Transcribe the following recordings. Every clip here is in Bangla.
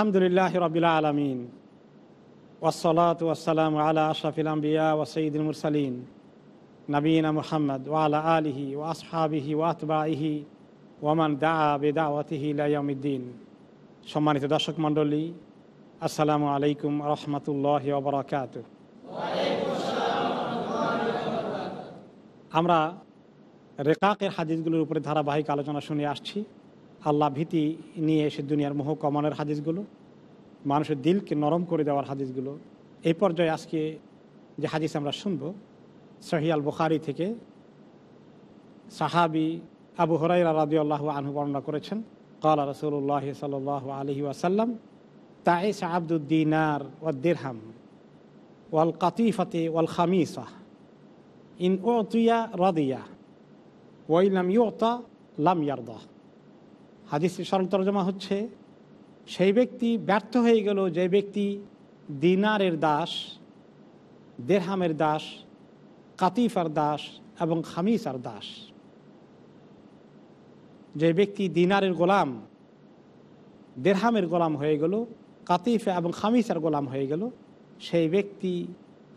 আলহামদুলিল্লাহ রবিল আলমিন। ওসলাত ওয়াসালাম আলা আশরাফিল আম্বিয়া ও সঈদুল মুরসালিন। নবীনা মুহাম্মদ ওয়ালা আলিহি ও আসহাবিহি ওয়াতবাহি ওয়ামান দা বেদাওয়াতিহি লাইয়ামুদ্দিন সম্মানিত দর্শক মণ্ডলী, আসসালামু আলাইকুম রহমতুল্লাহ ওবরাকাত আমরা রেকাকের হাদিসগুলোর উপরে ধারাবাহিক আলোচনা শুনে আসছি। আল্লাহ ভীতি নিয়ে এসে দুনিয়ার মোহ কমানোর হাদিসগুলো, মানুষের দিলকে নরম করে দেওয়ার হাদিসগুলো। এই পর্যায়ে আজকে যে হাদিস আমরা শুনব সহিয়াল বুখারি থেকে সাহাবি আবু হরাই রাদি আল্লাহ আনহু বর্ণনা করেছেন কালা রসুল্লাহ সাল আলহি ওয়াসাল্লাম, তাইস আব্দুদ্দিনার ওয়াদ্দিরহাম ওয়াল কাতিফাতে ওয়াল খামিসা, ইন ও তুইয়া রদিয়া ওয়াইলাম ইউতা লাম ইয়ারদা। হাদিসের সরল তর্জমা হচ্ছে, সেই ব্যক্তি ব্যর্থ হয়ে গেল যে ব্যক্তি দিনারের দাস, দেরহামের দাস, কাতিফার দাস এবং খামিসার দাস। যে ব্যক্তি দিনারের গোলাম, দেরহামের গোলাম হয়ে গেল, কাতিফা এবং খামিসার গোলাম হয়ে গেল, সেই ব্যক্তি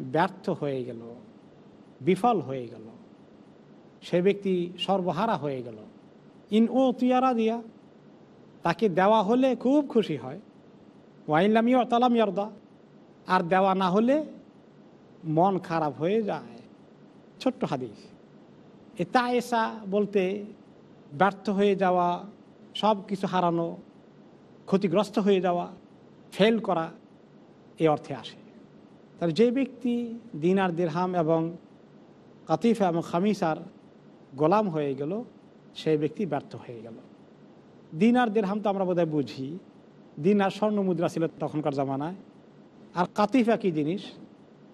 ব্যর্থ হয়ে গেল, বিফল হয়ে গেল। সে ব্যক্তি সর্বহারা হয়ে গেল। ইন ও তুয়ারা দিয়া তাকে দেওয়া হলে খুব খুশি হয়। ওয়াইলামিও তালাম ইয়ারদা। আর দেওয়া না হলে মন খারাপ হয়ে যায়। ছোট্ট হাদিস। এ তা এসা বলতে ব্যর্থ হয়ে যাওয়া, সব কিছু হারানো, ক্ষতিগ্রস্ত হয়ে যাওয়া, ফেল করা এ অর্থে আসে। তাহলে যে ব্যক্তি দিনার দিরহাম এবং কাতিফা এবং খামিসার গোলাম হয়ে গেল সেই ব্যক্তি ব্যর্থ হয়ে গেল। দিনার দেড়হাম তো আমরা বোধহয় বুঝি। দিনার স্বর্ণ মুদ্রা ছিল তখনকার জামানায়। আর কাতিফা কি জিনিস?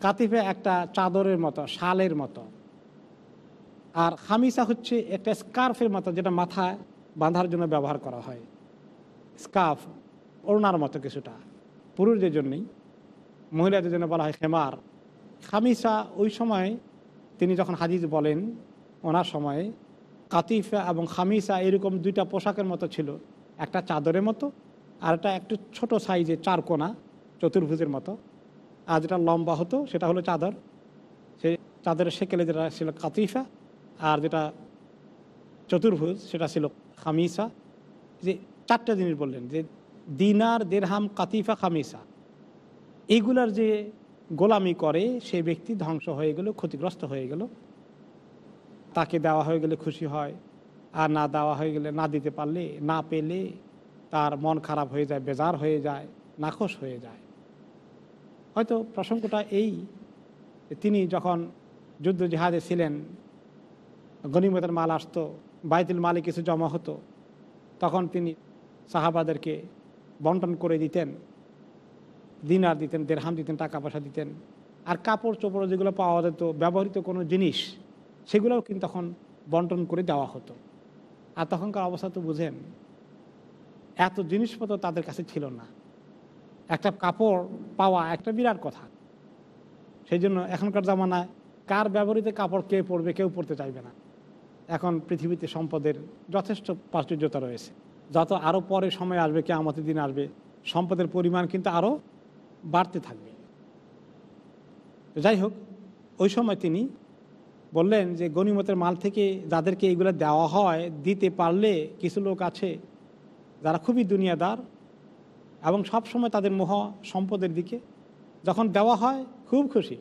কাতিফা একটা চাদরের মতো, শালের মতো। আর খামিসা হচ্ছে একটা স্কার্ফের মতো যেটা মাথায় বাঁধার জন্য ব্যবহার করা হয়। স্কার্ফ, ওড়নার মতো কিছুটা। পুরুষদের জন্যই, মহিলাদের জন্য বলা হয় খেমার। খামিসা ওই সময় তিনি যখন হাদিস বলেন, ওনার সময়ে কাতিফা এবং খামিসা এরকম দুইটা পোশাকের মতো ছিল। একটা চাদরের মতো, আর একটা একটু ছোট সাইজে চার কোনা চতুর্ভুজের মতো। আর যেটা লম্বা হতো সেটা হলো চাদর। সেই চাদরের সেকেলে যেটা ছিল কাতিফা, আর যেটা চতুর্ভুজ সেটা ছিল খামিসা। যে চারটা জিনিস বললেন, যে দিনার দেরহাম কাতিফা, খামিসা। এইগুলার যে গোলামি করে সে ব্যক্তি ধ্বংস হয়ে গেল, ক্ষতিগ্রস্ত হয়ে গেল। তাকে দেওয়া হয়ে গেলে খুশি হয়, আর না দেওয়া হয়ে গেলে না দিতে পারলে, না পেলে তার মন খারাপ হয়ে যায়, বেজার হয়ে যায়, নাখোশ হয়ে যায়। হয়তো প্রসঙ্গটা এই তিনি যখন যুদ্ধ জাহাজে ছিলেন, গনিমতের মাল আসতো, বাইতুল মালে কিছু জমা হতো, তখন তিনি সাহাবাদেরকে বন্টন করে দিতেন, দিনার দিতেন, দেড়হাম দিতেন, টাকা পয়সা দিতেন, আর কাপড় চোপড় যেগুলো পাওয়া যেত, ব্যবহৃত কোনো জিনিস সেগুলোও কিন্তু তখন বন্টন করে দেওয়া হতো। আর তখনকার অবস্থা তো বুঝেন, এত জিনিসপত্র তাদের কাছে ছিল না। একটা কাপড় পাওয়া একটা বিরাট কথা। সেই জন্য এখনকার জামানায় কার ব্যবহৃত কাপড় কে পরবে, কেউ পরতে চাইবে না। এখন পৃথিবীতে সম্পদের যথেষ্ট প্রাচুর্যতা রয়েছে। যত আরও পরে সময় আসবে কে আমাদের দিন আসবে, সম্পদের পরিমাণ কিন্তু আরও বাড়তে থাকবে। যাই হোক, ওই সময় তিনি বললেন যে গণিমতের মাল থেকে যাদেরকে এইগুলো দেওয়া হয়, দিতে পারলে কিছু লোক আছে যারা খুবই দুনিয়াদার এবং সব সময় তাদের মোহ সম্পদের দিকে যখন দেওয়া হয় খুব খুশি।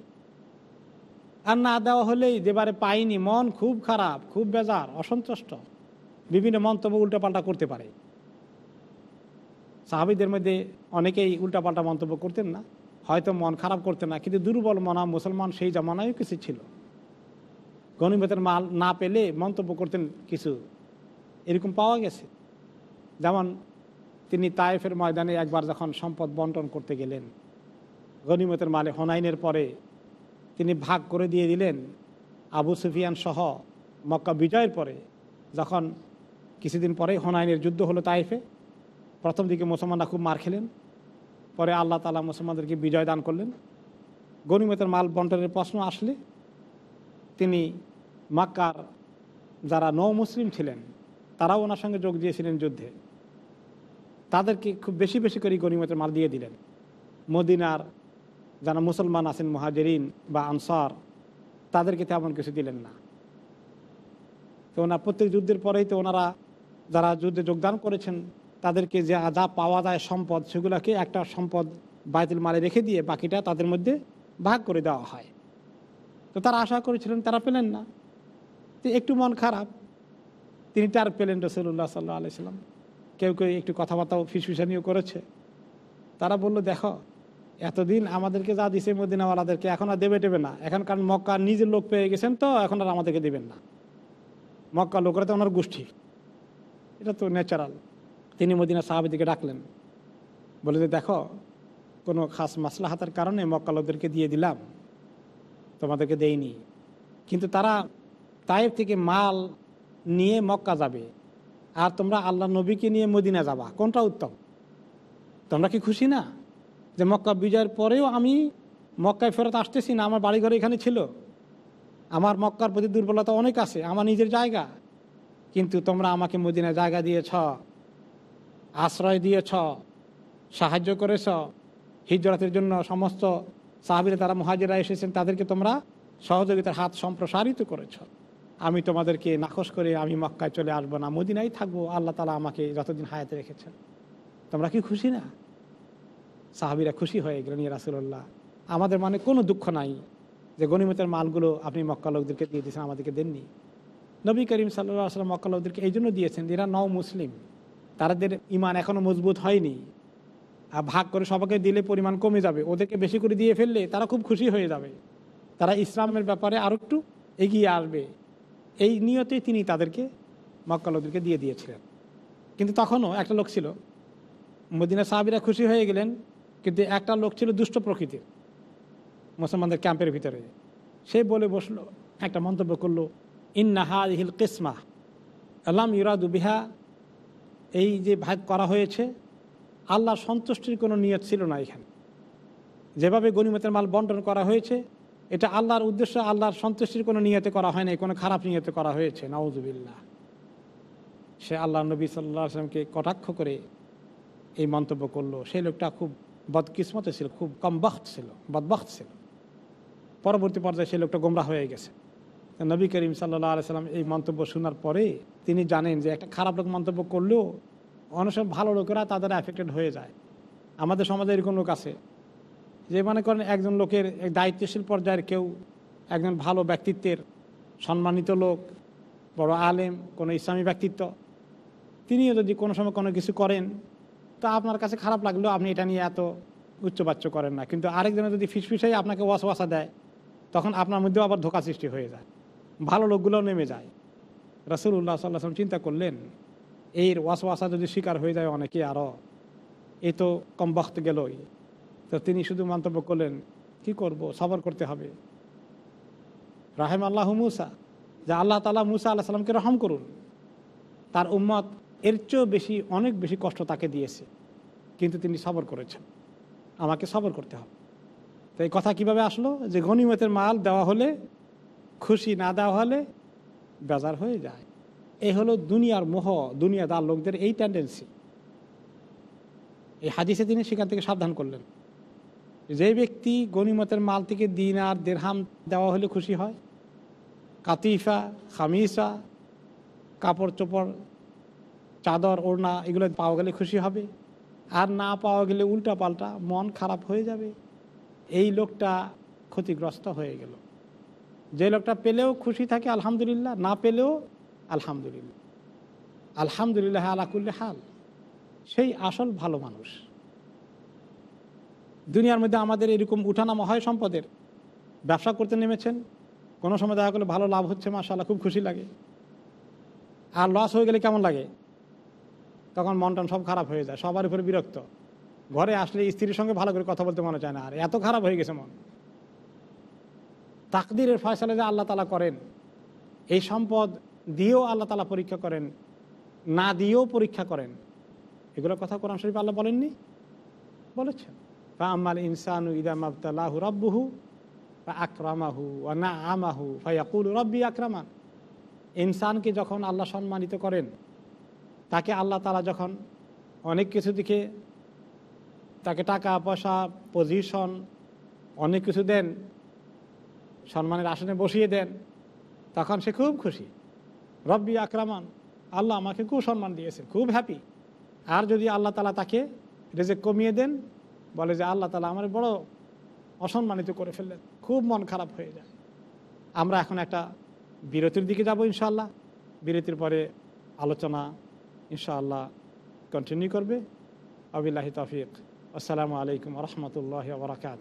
আর না দেওয়া হলেই যেবারে পাইনি মন খুব খারাপ, খুব বেজার, অসন্তুষ্ট। বিভিন্ন মন্তব্য উল্টাপাল্টা করতে পারে। সাহাবিদের মধ্যে অনেকেই উল্টাপাল্টা মন্তব্য করতেন না। হয়তো মন খারাপ করতেন না, কিন্তু দুর্বল মনা মুসলমান সেই জামানায়ও কিছু ছিল। গণিমতের মাল না পেলে মন্তব্য করতেন কিছু। এরকম পাওয়া গেছে। যেমন তিনি তায়েফের ময়দানে একবার যখন সম্পদ বন্টন করতে গেলেন গনিমতের মালে হনাইনের পরে তিনি ভাগ করে দিয়ে দিলেন আবু সুফিয়ান সহ মক্কা বিজয়ের পরে। যখন কিছুদিন পরে হনাইনের যুদ্ধ হলো তাইফে প্রথম দিকে মুসলমানরা খুব মার খেলেন। পরে আল্লাহ তালা মুসলমানদেরকে বিজয় দান করলেন। গনিমতের মাল বন্টনের প্রশ্ন আসলে তিনি মক্কার যারা নৌ মুসলিম ছিলেন, তারাও ওনার সঙ্গে যোগ দিয়েছিলেন যুদ্ধে। তাদেরকে খুব বেশি বেশি করে গনিমতের মাল দিয়ে দিলেন। মদিনার যারা মুসলমান আছেন, মহাজেরিন বা আনসার, তাদেরকে তেমন কিছু দিলেন না। তো ওনার প্রত্যেক যুদ্ধের পরেই তো ওনারা যারা যুদ্ধে যোগদান করেছেন, তাদেরকে যে, যা পাওয়া যায় সম্পদ, সেগুলোকে একটা সম্পদ বায়তুল মালে রেখে দিয়ে বাকিটা তাদের মধ্যে ভাগ করে দেওয়া হয়। তো তারা আশা করেছিলেন তারা পেলেন না। তো একটু মন খারাপ। তিনি তার পেলেন রসুল্লাহ সাল্লাহ আলাইসাল্লাম কেউ কেউ একটু কথাবার্তাও ফিসফিসানিও করেছে। তারা বলল, দেখো, এতদিন আমাদেরকে যা দিছে মদিনাওয়ালাদেরকে এখন আর দেবে টেবে না। এখন কারণ মক্কা নিজের লোক পেয়ে গেছেন তো, এখন আর আমাদেরকে দেবেন না। মক্কা লোকরা তো ওনার গোষ্ঠী। এটা তো ন্যাচারাল তিনি মদিনা সাহাবিদিকে ডাকলেন। বলে যে, দেখো, কোনো খাস মাসলাহাতের কারণে মক্কা লোকদেরকে দিয়ে দিলাম। তোমাদেরকে দেইনি। কিন্তু তারা তাইফ থেকে মাল নিয়ে মক্কা যাবে। আর তোমরা আল্লাহ নবীকে নিয়ে মদিনা যাবা। কোনটা উত্তম? তোমরা কি খুশি না? যে মক্কা বিজয়ের পরেও আমি মক্কায় ফেরত আসতেছি না? আমার বাড়িঘর এখানে ছিল। আমার মক্কার প্রতি দুর্বলতা অনেক আছে। আমার নিজের জায়গা। কিন্তু তোমরা আমাকে মদিনায় জায়গা দিয়েছ, আশ্রয় দিয়েছ, সাহায্য করেছ, হিজরতের জন্য সমস্ত সাহাবিরা তারা মহাজিরা এসেছেন, তাদেরকে তোমরা সহযোগিতার হাত সম্প্রসারিত করেছ। আমি তোমাদেরকে নাকশ করে আমি মক্কায় চলে আসব না মদিনাই থাকব, আল্লাহ তালা আমাকে যতদিন হায়াতে রেখেছেন। তোমরা কি খুশি না? সাহাবিরা খুশি হয়ে গেলেন ইয়ে রাসুল্লাহ আমাদের মানে কোনো দুঃখ নাই যে গণিমতের মালগুলো আপনি মক্কা লোকদেরকে দিয়ে দিয়েছেন, আমাদেরকে দেননি। নবী করিম সাল্লাহ আসলাম মক্কা লোকদেরকে এই জন্য দিয়েছেন, এরা নও মুসলিম, তাদের ইমান এখনও মজবুত হয়নি। ভাগ করে সবাইকে দিলে পরিমাণ কমে যাবে। ওদেরকে বেশি করে দিয়ে ফেললে তারা খুব খুশি হয়ে যাবে। তারা ইসলামের ব্যাপারে আরও একটু এগিয়ে আসবে। এই নিয়তেই তিনি তাদেরকে মক্কা লোকদেরকে দিয়ে দিয়েছিলেন। কিন্তু তখনও একটা লোক ছিল। মদিনা সাহাবিরা খুশি হয়ে গেলেন, কিন্তু একটা লোক ছিল দুষ্ট প্রকৃতির, মুসলমানদের ক্যাম্পের ভিতরে। সে বলে বসল, একটা মন্তব্য করল ইন্নাহা হিল কিসমা আল্লাম ইরাদু বিহা। এই যে ভাগ করা হয়েছে আল্লাহ সন্তুষ্টির কোনো নিয়ত ছিল না এখানে। যেভাবে গণিমতের মাল বন্টন করা হয়েছে, এটা আল্লাহর উদ্দেশ্য, আল্লাহর সন্তুষ্টির কোনো নিয়তে করা হয় নাই, কোনো খারাপ নিয়তে করা হয়েছে নওয়াজুবিল্লাহ সে আল্লাহ নবী সাল্লাহ আসলামকে কটাক্ষ করে এই মন্তব্য করল। সেই লোকটা খুব বদকিসমতে ছিল, খুব কমবখত ছিল, বদবখত ছিল। পরবর্তী পর্যায়ে সেই লোকটা গোমরা হয়ে গেছে। নবী করিম সাল্লাহ আলাইসাল্লাম এই মন্তব্য শোনার পরে তিনি জানেন যে একটা খারাপ লোক মন্তব্য করলেও অনেক সময় ভালো লোকেরা তাদের অ্যাফেক্টেড হয়ে যায়। আমাদের সমাজে এরকম লোক আছে যে মনে করেন একজন লোকের দায়িত্বশীল পর্যায়ের কেউ একজন ভালো ব্যক্তিত্বের সম্মানিত লোক, বড় আলেম, কোনো ইসলামী ব্যক্তিত্ব, তিনিও যদি কোনো সময় কোনো কিছু করেন, তা আপনার কাছে খারাপ লাগলেও আপনি এটা নিয়ে এত উচ্চবাচ্য করেন না। কিন্তু আরেকজনে যদি ফিসফিসাই আপনাকে ওয়াশ ওয়াসওয়াসা দেয়, তখন আপনার মধ্যেও আবার ধোকা সৃষ্টি হয়ে যায়। ভালো লোকগুলোও নেমে যায়। রসুল্লাহ সাল্লাম চিন্তা করলেন এই ওয়াসওয়াসা যদি শিকার হয়ে যায় অনেকে আরও এই তো কম বক্ত গেলই। তো তিনি শুধু মন্তব্য করলেন, কি করব? সবর করতে হবে। রাহেম আল্লাহ মুসা, যে আল্লাহ তালা মুসা আল্লাহ সাল্লামকে রহম করুন, তার উম্মত এর চেয়েও বেশি, অনেক বেশি কষ্ট তাকে দিয়েছে। কিন্তু তিনি সবর করেছেন। আমাকে সবর করতে হবে। তো এই কথা কীভাবে আসলো? যে গণিমতের মাল দেওয়া হলে, খুশি না দেওয়া হলে, বেজার হয়ে যায়। এই হলো দুনিয়ার মোহ দুনিয়া দুনিয়াদার লোকদের, এই টেন্ডেন্সি এই হাদিসে তিনি সেখান থেকে সাবধান করলেন। যে ব্যক্তি গণিমতের মাল থেকে দিন আর দেড়হাম দেওয়া হলে খুশি হয়, কাতিফা, খামিসা, কাপড় চোপড়, চাদর, ওড়না, এগুলো পাওয়া গেলে খুশি হবে। আর না পাওয়া গেলে উল্টা পাল্টা মন খারাপ হয়ে যাবে। এই লোকটা ক্ষতিগ্রস্ত হয়ে গেল। যে লোকটা পেলেও খুশি থাকে, আলহামদুলিল্লাহ, না পেলেও আলহামদুলিল্লাহ। আলহামদুলিল্লাহ আলাকুল্লি হাল। সেই আসল ভালো মানুষ। দুনিয়ার মধ্যে আমাদের এরকম উঠানামা হয় সম্পদের। ব্যবসা করতে নেমেছেন। কোনো সময় দেখা করলে ভালো লাভ হচ্ছে মাসাল্লাহ খুব খুশি লাগে। আর লস হয়ে গেলে কেমন লাগে? তখন মন টন সব খারাপ হয়ে যায়, সবার উপরে বিরক্ত। ঘরে আসলে স্ত্রীর সঙ্গে ভালো করে কথা বলতে মনে চায় না, আর এত খারাপ হয়ে গেছে মন। তাকদিরের ফয়সালা যে আল্লাহ তালা করেন, এই সম্পদ দিয়েও আল্লাহ তালা পরীক্ষা করেন, না দিয়েও পরীক্ষা করেন। এগুলো কথা কোরআন শরীফ আল্লাহ বলেননি? বলেছেন। বা আমাল ইনসানু ইদাম আবতালাহু রব্বুহু বা আকরামাহু ওয়া না আমাহু ফায়াকুল রব্বি আকরামান। ইনসানকে যখন আল্লাহ সম্মানিত করেন, তাকে আল্লাহ তালা যখন অনেক কিছু দিকে, তাকে টাকা, পয়সা পজিশন অনেক কিছু দেন, সম্মানের আসনে বসিয়ে দেন, তখন সে খুব খুশি। রব্বি আকরামান, আল্লাহ আমাকে খুব সম্মান দিয়েছেন, খুব হ্যাপি আর যদি আল্লাহ তালা তাকে রেজেক কমিয়ে দেন, বলে যে আল্লাহ তালা আমার বড় অসম্মানিত করে ফেললেন, খুব মন খারাপ হয়ে যায়। আমরা এখন একটা বিরতির দিকে যাব ইনশাল্লাহ বিরতির পরে আলোচনা ইনশাআল্লাহ কন্টিনিউ করবে। আবিল্লাহি তফিক। আসসালামু আলাইকুম রহমতুল্লাহ বরাকাত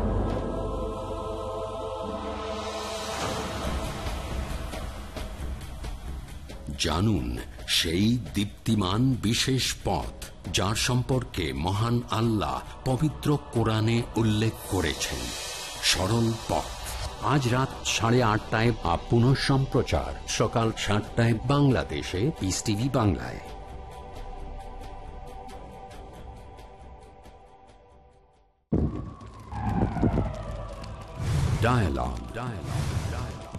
জানুন সেই দীপ্তিমান বিশেষ পথ যার সম্পর্কে মহান আল্লাহ পবিত্র কোরআনে উল্লেখ করেছেন সরল পথ আজ রাত সাড়ে আটটায় বা পুনঃ সম্প্রচার সকাল সাতটায় বাংলাদেশে পিস টিভি বাংলায়. Dialogue.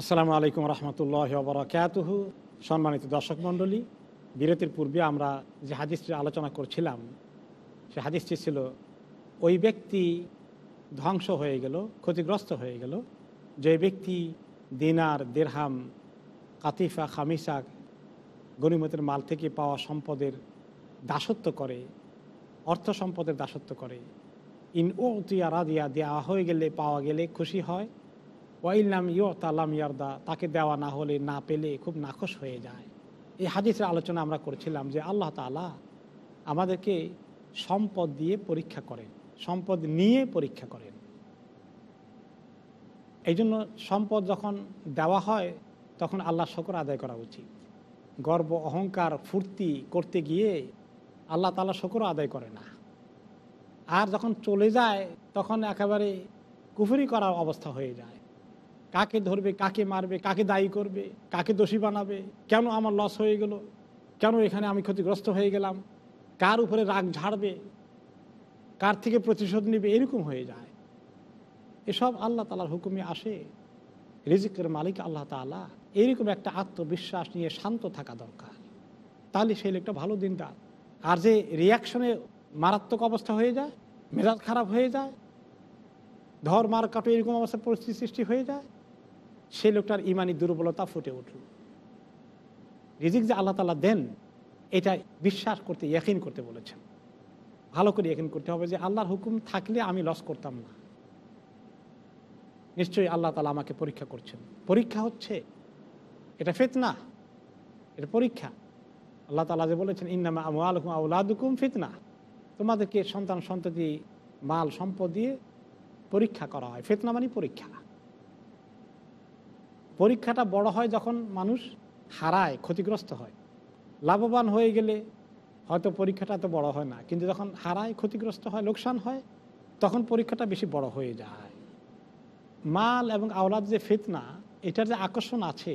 আসসালামু আলাইকুম রহমতুল্লাহ বরাকাতুহু। সম্মানিত দর্শক মণ্ডলী, বিরতির পূর্বে আমরা যে হাদিসটি আলোচনা করছিলাম, সে হাদিসটি ছিল, ওই ব্যক্তি ধ্বংস হয়ে গেল, ক্ষতিগ্রস্ত হয়ে গেল। যে ব্যক্তি দিনার দেরহাম কাতিফা, খামিসা গণিমতের মাল থেকে পাওয়া সম্পদের দাসত্ব করে, অর্থ সম্পদের দাসত্ব করে। ইন ও তুয়া রাদিয়া দেওয়া হয়ে গেলে, পাওয়া গেলে খুশি হয়। ওয়াইলাম ইয় তালাম ইয়ারদা, তাকে দেওয়া না হলে, না পেলে খুব নাকশ হয়ে যায়। এই হাদিসের আলোচনা আমরা করছিলাম যে আল্লাহ তালা আমাদেরকে সম্পদ দিয়ে পরীক্ষা করেন, সম্পদ নিয়ে পরীক্ষা করেন। এই জন্য সম্পদ যখন দেওয়া হয়, তখন আল্লাহ শকর আদায় করা উচিত। গর্ব, অহংকার, ফুর্তি করতে গিয়ে আল্লাহ তালা শকর আদায় করে না। আর যখন চলে যায়, তখন একেবারে কুফুরি করার অবস্থা হয়ে যায়। কাকে ধরবে, কাকে মারবে, কাকে দায়ী করবে, কাকে দোষী বানাবে, কেন আমার লস হয়ে গেল, কেন এখানে আমি ক্ষতিগ্রস্ত হয়ে গেলাম, কার উপরে রাগ ঝাড়বে, কার থেকে প্রতিশোধ নেবে, এরকম হয়ে যায়। এসব আল্লাহ তালার হুকুমে আসে। রিজিকের মালিক আল্লাহ তালা এরকম একটা আত্মবিশ্বাস নিয়ে শান্ত থাকা দরকার। তাহলে সেই লোকটা ভালো দিনদার। আর যে রিয়াকশনে মারাত্মক অবস্থা হয়ে যায়, মেজাজ খারাপ হয়ে যায় ধর মার কাটো এরকম অবস্থা পরিস্থিতি সৃষ্টি হয়ে যায় সেই লোকটার ইমানি দুর্বলতা ফুটে উঠল। রিজিক যে আল্লাহ তালা দেন, এটা বিশ্বাস করতে, ইয়াকিন করতে বলেছেন। ভালো করে ইয়াকিন করতে হবে যে আল্লাহর হুকুম থাকলে আমি লস করতাম না। নিশ্চয়ই আল্লাহ তালা আমাকে পরীক্ষা করছেন। পরীক্ষা হচ্ছে, এটা ফেতনা, এটা পরীক্ষা। আল্লাহ তালা যে বলেছেন, ইন্নামা আমুকুম আউলাদুকুম ফিতনা। তোমাদেরকে সন্তান সন্ততি মাল সম্পদ দিয়ে পরীক্ষা করা হয়। ফেতনা মানে পরীক্ষা। পরীক্ষাটা বড় হয় যখন মানুষ হারায়, ক্ষতিগ্রস্ত হয়। লাভবান হয়ে গেলে হয়তো পরীক্ষাটা তো বড় হয় না, কিন্তু যখন হারায়, ক্ষতিগ্রস্ত হয়, লোকসান হয়, তখন পরীক্ষাটা বেশি বড় হয়ে যায়। মাল এবং আওলাদ যে ফিতনা, এটার যে আকর্ষণ আছে,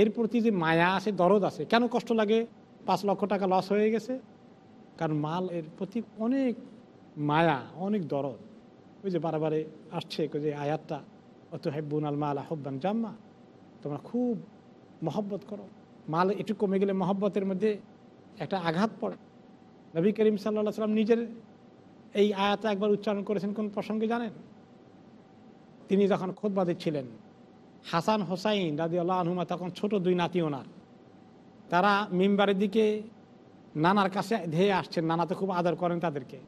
এর প্রতি যে মায়া আছে, দরদ আছে, কেন কষ্ট লাগে? পাঁচ লক্ষ টাকা লস হয়ে গেছে, কারণ মাল এর প্রতি অনেক মায়া, অনেক দরদ। ওই যে বারবারে আসছে, ওই যে আয়াতটা অত হেব্বুন আল মাল আহ্বান জাম্মা তোমরা খুব মহব্বত করো মাল একটু কমে গেলে মহব্বতের মধ্যে একটা আঘাত পড়ে নবী করিম সাল্লাহ সাল্লাম নিজের এই আয়াতটা একবার উচ্চারণ করেছেন কোন প্রসঙ্গে জানেন তিনি যখন খোদবা ছিলেন হাসান হোসাইন রাজি আল্লাহ আনহুমা তখন ছোট দুই নাতি ওনার তারা মিম্বারের দিকে নানার কাছে ধেয়ে আসছেন নানা তো খুব আদর করেন তাদেরকে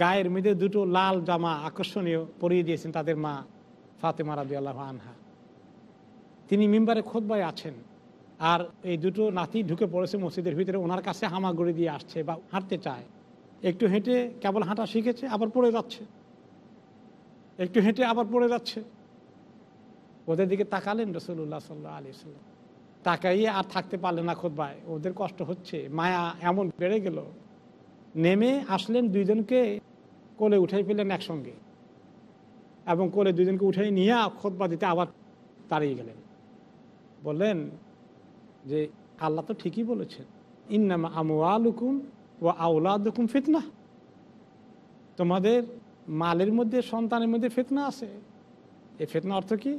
গায়ের মধ্যে দুটো লাল জামা আকর্ষণীয় পরিয়ে দিয়েছেন তাদের মা ফাতেমা রাজি আল্লাহ আনহা। তিনি মিম্বারে খোদবায় আছেন আর এই দুটো নাতি ঢুকে পড়েছে মসজিদের ভিতরে, ওনার কাছে হামাগুড়ি দিয়ে আসছে বা হাঁটতে চায়। একটু হেঁটে কেবল হাঁটা শিখেছে, আবার পড়ে যাচ্ছে। একটু হেঁটে আবার পড়ে যাচ্ছে। ওদের দিকে তাকালেন রসুল্লাহ সাল্লাহ আলি সাল্লাম তাকাইয়ে আর থাকতে পারলেন না খোদবায় ওদের কষ্ট হচ্ছে। মায়া এমন বেড়ে গেল। নেমে আসলেন দুইজনকে কোলে উঠাই ফেললেন একসঙ্গে। এবং কোলে দুজনকে উঠাই নিয়ে খোদবা দিতে আবার তাড়িয়ে গেলেন। বললেন যে, আল্লাহ তো ঠিকই বলেছেন, ইন্নামা আমওয়ালুকুম ও আউলাদুকুম ফিতনা। তোমাদের মালের মধ্যে, সন্তানের মধ্যে ফেতনা আছে। এই ফেতনা অর্থ কি?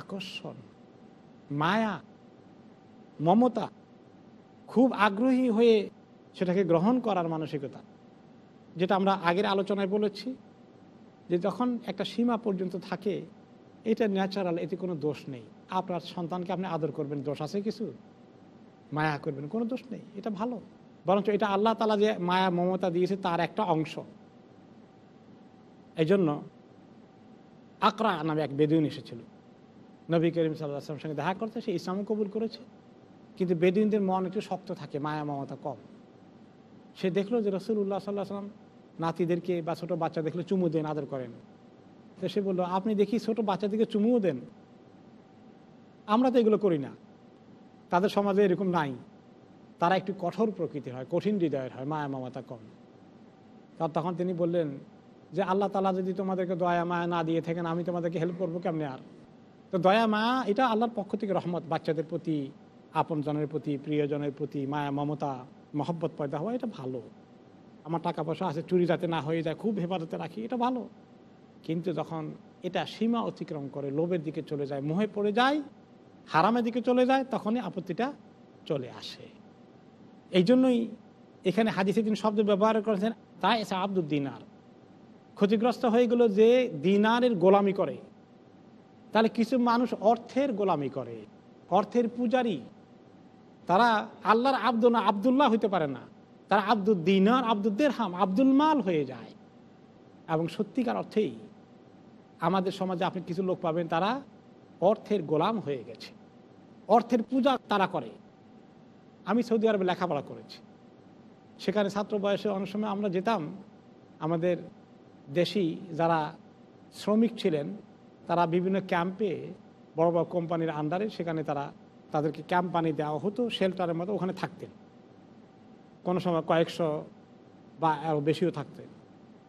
আকর্ষণ, মায়া, মমতা। খুব আগ্রহী হয়ে সেটাকে গ্রহণ করার মানসিকতা, যেটা আমরা আগের আলোচনায় বলেছি। যে যখন একটা সীমা পর্যন্ত থাকে, এটা ন্যাচারাল এতে কোনো দোষ নেই। আপনার সন্তানকে আপনি আদর করবেন, দোষ আছে কিছু? মায়া করবেন, কোনো দোষ নেই, এটা ভালো। বরঞ্চ এটা আল্লাহ তালা যে মায়া, মমতা দিয়েছে, তার একটা অংশ। এই জন্য আকরা নামে এক বেদুইন এসেছিল। নবী করিম সাল্লাহামের সঙ্গে দেখা করতে, সে ইসলামও কবুল করেছে। কিন্তু বেদুইনদের মন একটু শক্ত থাকে, মায়া, মমতা কম। সে দেখল যে রসুল্লাহ সাল্লাহ সাল্লাম নাতিদেরকে বা ছোটো বাচ্চা দেখলে চুমু দেন, আদর করেন। তো সে বলল, আপনি দেখি ছোট বাচ্চাদেরকে চুমুও দেন। আমরা তো এগুলো করি না। তাদের সমাজে এরকম নাই। তারা একটু কঠোর প্রকৃতির হয়, কঠিন হৃদয়ের হয়, মায়া মমতা কম। তার তখন তিনি বললেন যে, আল্লাহ তালা যদি তোমাদেরকে দয়া, মায়া না দিয়ে থাকেন, আমি তোমাদেরকে হেল্প করব কেমনি আর? তো দয়া, মায়া, এটা আল্লাহর পক্ষ থেকে রহমত। বাচ্চাদের প্রতি, আপনজনের প্রতি, প্রিয়জনের প্রতি মায়া, মমতা, মহব্বত পয়দা হওয়া, এটা ভালো। আমার টাকা পয়সা আছে, চুরি যাতে না হয়ে যায়, খুব হেফাজতে রাখি, এটা ভালো। কিন্তু যখন এটা সীমা অতিক্রম করে, লোভের দিকে চলে যায়, মোহে পড়ে যায়, হারামের দিকে চলে যায়, তখনই আপত্তিটা চলে আসে। এই জন্যই এখানে হাদিসে দিন শব্দ ব্যবহার করেছেন, তাই এসে আব্দুল দিনার। ক্ষতিগ্রস্ত হয়ে গেল যে দিনারের গোলামি করে। তাহলে কিছু মানুষ অর্থের গোলামি করে, অর্থের পূজারি। তারা আল্লাহর আব্দ না আবদুল্লাহ হইতে পারে না। তারা আব্দুল দিনার আব্দুদ্দের হাম আব্দুল মাল হয়ে যায়। এবং সত্যিকার অর্থেই আমাদের সমাজে আপনি কিছু লোক পাবেন, তারা অর্থের গোলাম হয়ে গেছে। অর্থের পূজা তারা করে। আমি সৌদি আরবে লেখাপড়া করেছি। সেখানে ছাত্র বয়সে অনেক সময় আমরা যেতাম, আমাদের দেশি যারা শ্রমিক ছিলেন, তারা বিভিন্ন ক্যাম্পে বড় বড় কোম্পানির আন্ডারে সেখানে তারা তাদেরকে ক্যাম্প বানিয়ে দেওয়া হতো শেল্টারের মতো ওখানে থাকতেন। কোনো সময় কয়েকশো বা আরও বেশিও থাকতেন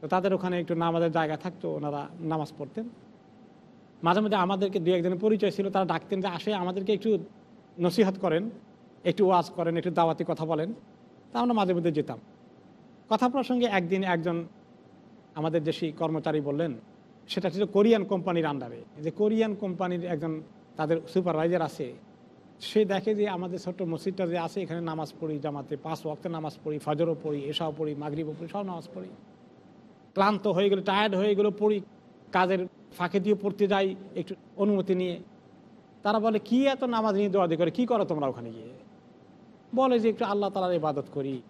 তো তাদের ওখানে একটু নামাজের জায়গা থাকতো, ওনারা নামাজ পড়তেন। মাঝে মাঝে আমাদেরকে দু একজনের পরিচয় ছিল, তারা ডাকতেন যে, আসে, আমাদেরকে একটু নসিহাত করেন, একটু ওয়াজ করেন, একটু দাওয়াতি কথা বলেন। তা আমরা মাঝে মধ্যে যেতাম। কথা প্রসঙ্গে একদিন একজন আমাদের দেশি কর্মচারী বললেন, সেটা ছিল কোরিয়ান কোম্পানির আন্ডারে যে কোরিয়ান কোম্পানির একজন তাদের সুপারভাইজার আছে সে দেখে যে আমাদের ছোট্ট মসজিদটা যে আছে, এখানে নামাজ পড়ি, জামাতে পাঁচ ওয়াক্তে নামাজ পড়ি, ফজরও পড়ি এসাও পড়ি, মাগরিবও পড়ি, সব নামাজ পড়ি। ক্লান্ত হয়ে গেলো টায়ার্ড হয়ে গেলো পড়ি, কাজের ফাঁকে দিয়ে পড়তে যাই, একটু অনুমতি নিয়ে। তারা বলে, কি এত নামাজ নিয়ে দোয়া করে? কি করো তোমরা ওখানে গিয়ে? বলে যে, একটু আল্লাহ তালার ইবাদত করি।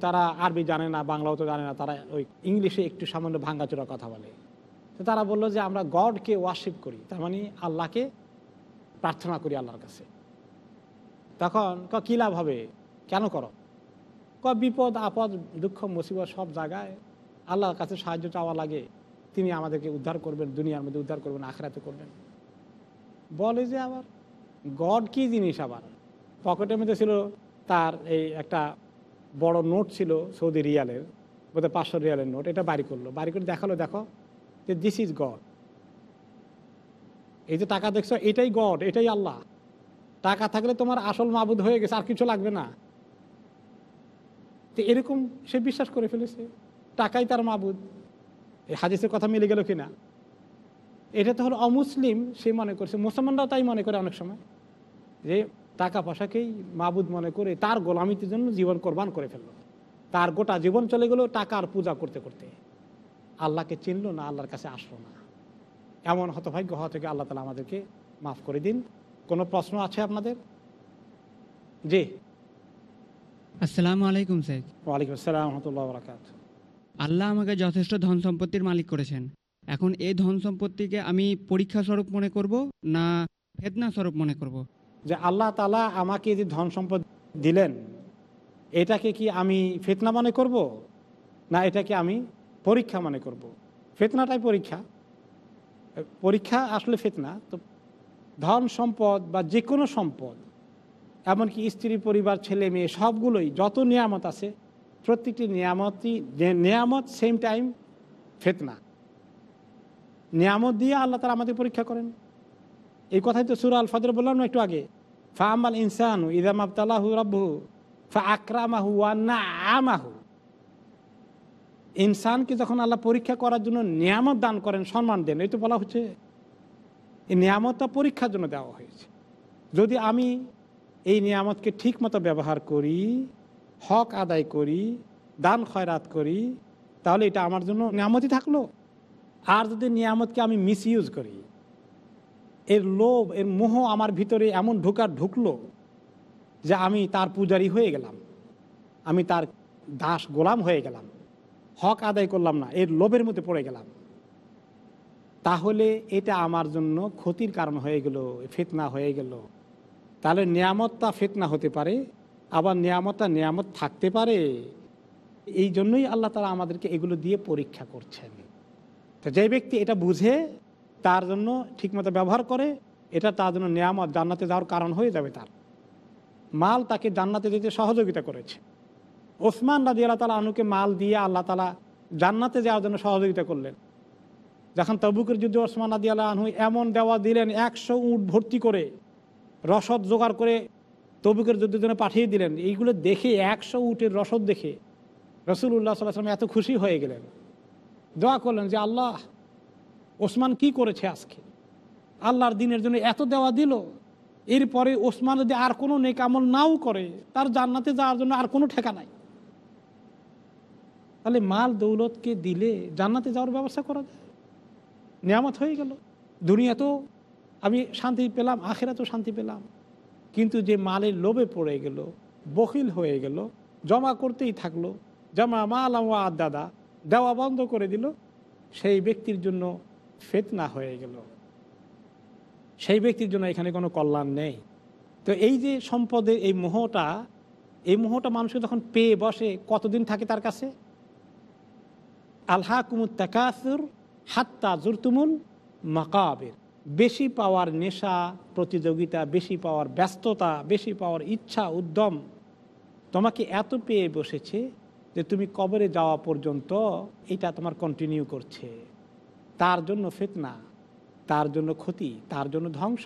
তারা আরবি জানে না, বাংলাও তো জানে না, তারা ওই ইংলিশে একটু সামান্য ভাঙ্গাচোরা কথা বলে। তো তারা বলল যে, আমরা গডকে ওয়ার্শিপ করি। তার মানে আল্লাহকে প্রার্থনা করি আল্লাহর কাছে। তখন ক কী লাভ হবে? কেন করো? ক বিপদ, আপদ, দুঃখ, মুসিবত সব জায়গায় আল্লাহর কাছে সাহায্য চাওয়া লাগে। তিনি আমাদেরকে উদ্ধার করবেন, দুনিয়ার মধ্যে উদ্ধার করবেন, আখরাতে করবেন। বলে যে আবার, গড কি জিনিস আবার? পকেটের মধ্যে ছিল তার এই একটা বড় নোট ছিল সৌদি রিয়ালের, বোধহয় পাঁচশো রিয়ালের নোট, এটা বাড়ি করল। বাড়ি করে দেখাল, দেখো, যে দিস ইজ গড এই যে টাকা দেখছ, এটাই গড এটাই আল্লাহ। টাকা থাকলে তোমার আসল মাবুদ হয়ে গেছে, আর কিছু লাগবে না। তো এরকম সে বিশ্বাস করে ফেলেছে, টাকাই তার মাবুদ। এই হাদিসের কথা মিলে গেল কিনা? এটা তো হলো অমুসলিম, সে মনে করছে, মুসলমানরাও তাই মনে করে অনেক সময়, যে টাকা পয়সাকেই মাবুদ মনে করে তার গোলামিতির জন্য জীবন কোরবান করে ফেলল। তার গোটা জীবন চলে গেল টাকার পূজা করতে করতে। আল্লাহকে চিনলো না, আল্লাহর কাছে আসলো না। এমন হতভাগ্য হওয়া থেকে আল্লাহ তালা আমাদেরকে মাফ করে দিন। কোনো প্রশ্ন আছে আপনাদের? জি। আসসালামু আলাইকুম স্যার। ওয়ালাইকুম আসসালাম রহমতুল্লাহ বরাকাত। আল্লাহ আমাকে যথেষ্ট ধন সম্পত্তির মালিক করেছেন। এখন এই ধন সম্পত্তিকে আমি পরীক্ষা স্বরূপ মনে করব না ফেতনা স্বরূপ মনে করব। যে আল্লাহ তালা আমাকে যে ধন সম্পদ দিলেন এটাকে কি আমি ফেতনা মনে করব? না এটাকে আমি পরীক্ষা মনে করব। ফেতনাটাই পরীক্ষা। পরীক্ষা আসলে ফেতনা তো ধন সম্পদ বা যে কোনো সম্পদ, এমনকি স্ত্রী, পরিবার, ছেলে, মেয়ে, সবগুলোই যত নিয়ামত আছে, প্রত্যেকটি নিয়ামতই নিয়ামত সেম টাইম ফেতনা। নিয়ামত দিয়ে আল্লাহ তালা আমাদের পরীক্ষা করেন। এই কথাই তো সুরা আল ফদর বললাম না একটু আগে। ফা আমাল ইনসানু ইদাম আবতালাহু রব্বু ফা আকরামাহু ওয়ান্না আমাহু ইনসানকে যখন আল্লাহ পরীক্ষা করার জন্য নিয়ামত দান করেন, সম্মান দেন, এই তো বলা হচ্ছে। এই নিয়ামতটা পরীক্ষার জন্য দেওয়া হয়েছে। যদি আমি এই নিয়ামতকে ঠিক মতো ব্যবহার করি, হক আদায় করি, দান খয়রাত করি, তাহলে এটা আমার জন্য নিয়ামতই থাকল। আর যদি নিয়ামতকে আমি মিস ইউজ করি, এর লোভ, এর মোহ আমার ভিতরে এমন ঢোকার ঢুকলো যে আমি তার পূজারি হয়ে গেলাম। আমি তার দাস গোলাম হয়ে গেলাম। হক আদায় করলাম না, এর লোভের মধ্যে পড়ে গেলাম। তাহলে এটা আমার জন্য ক্ষতির কারণ হয়ে গেল, ফিতনা হয়ে গেল। তাহলে নিয়ামতটা ফিতনা হতে পারে, আবার নিয়ামতটা নিয়ামত থাকতে পারে। এই জন্যই আল্লাহ তালা আমাদেরকে এগুলো দিয়ে পরীক্ষা করছেন। তো যে ব্যক্তি এটা বুঝে, তার জন্য ঠিকমতো ব্যবহার করে, এটা তার জন্য নিয়ামত জান্নাতে যাওয়ার কারণ হয়ে যাবে তার। মাল তাকে জান্নাতে যেতে সহযোগিতা করেছে। ওসমান রাজি আল্লাহ তালা আনুকে মাল দিয়ে আল্লাহ তালা জান্নাতে যাওয়ার জন্য সহযোগিতা করলেন। যখন তবুকের যুদ্ধে ওসমান আদি আল্লাহ আনহু এমন দেওয়া দিলেন, একশো উট ভর্তি করে, রসদ জোগাড় করে তবুকের যুদ্ধের জন্য পাঠিয়ে দিলেন। এইগুলো দেখে একশো উটের রসদ দেখে রসুল্লাহ সাল্লাম এত খুশি হয়ে গেলেন। দোয়া করলেন যে, আল্লাহ, ওসমান কি করেছে আজকে? আল্লাহর দিনের জন্য এত দেওয়া দিল। এরপরে ওসমান যদি আর কোনো নেক আমল নাও করে, তার জান্নাতে যাওয়ার জন্য আর কোনো ঠেকা নাই। তাহলে মাল দৌলতকে দিলে জান্নাতে যাওয়ার ব্যবস্থা করা যায়? নিয়ামত হয়ে গেল। দুনিয়াতেও আমি শান্তি পেলাম আখেরা তো শান্তি পেলাম। কিন্তু যে মালের লোভে পড়ে গেল বকিল হয়ে গেল, জমা করতেই থাকল, জমা মাল আমার দাদা দেওয়া বন্ধ করে দিল, সেই ব্যক্তির জন্য ফেতনা হয়ে গেল। সেই ব্যক্তির জন্য এখানে কোনো কল্যাণ নেই। তো এই যে সম্পদের এই মোহটা এই মোহটা মানুষকে যখন পেয়ে বসে, কতদিন থাকে তার কাছে? আল্লাহ কুমুদ তাকাসুর হাত্তা জুরতুমুল মাকাবের। বেশি পাওয়ার নেশা প্রতিযোগিতা, বেশি পাওয়ার ব্যস্ততা, বেশি পাওয়ার ইচ্ছা, উদ্যম তোমাকে এত পেয়ে বসেছে যে তুমি কবরে যাওয়া পর্যন্ত এটা তোমার কন্টিনিউ করছে। তার জন্য ফেতনা, তার জন্য ক্ষতি, তার জন্য ধ্বংস।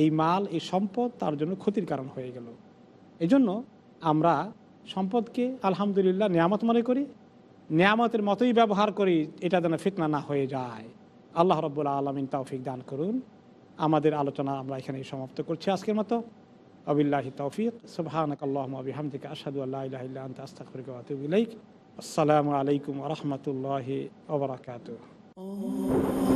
এই মাল, এই সম্পদ তার জন্য ক্ষতির কারণ হয়ে গেল। এজন্য আমরা সম্পদকে আলহামদুলিল্লাহ নিয়ামত মনে করি। নিয়ামতের মতোই ব্যবহার করি, এটা যেন ফিতনা না হয়ে যায়। আল্লাহ রব্বুল আলমিন তৌফিক দান করুন। আমাদের আলোচনা আমরা এখানে সমাপ্ত করছি আজকের মতো। আবিল্লাহি তৌফিক। সুবহানাক আসাদু আল্লাহ আসসালামু আলাইকুম রহমতুল্লাহ ওবরাকাত Oh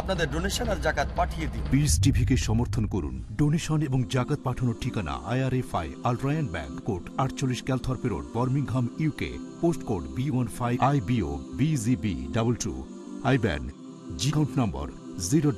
আপনাদের ডোনেশন আর জাকাত পাঠিয়ে দিন। পিস টিভিকে সমর্থন করুন। ডোনেশন এবং জাকাত পাঠানোর ঠিকানা আইআরএফআই আলট্রায়ন ব্যাংক কোড আটচল্লিশ Calthorpe Road, Birmingham UK post code B one five I B O B G B double two G count number zero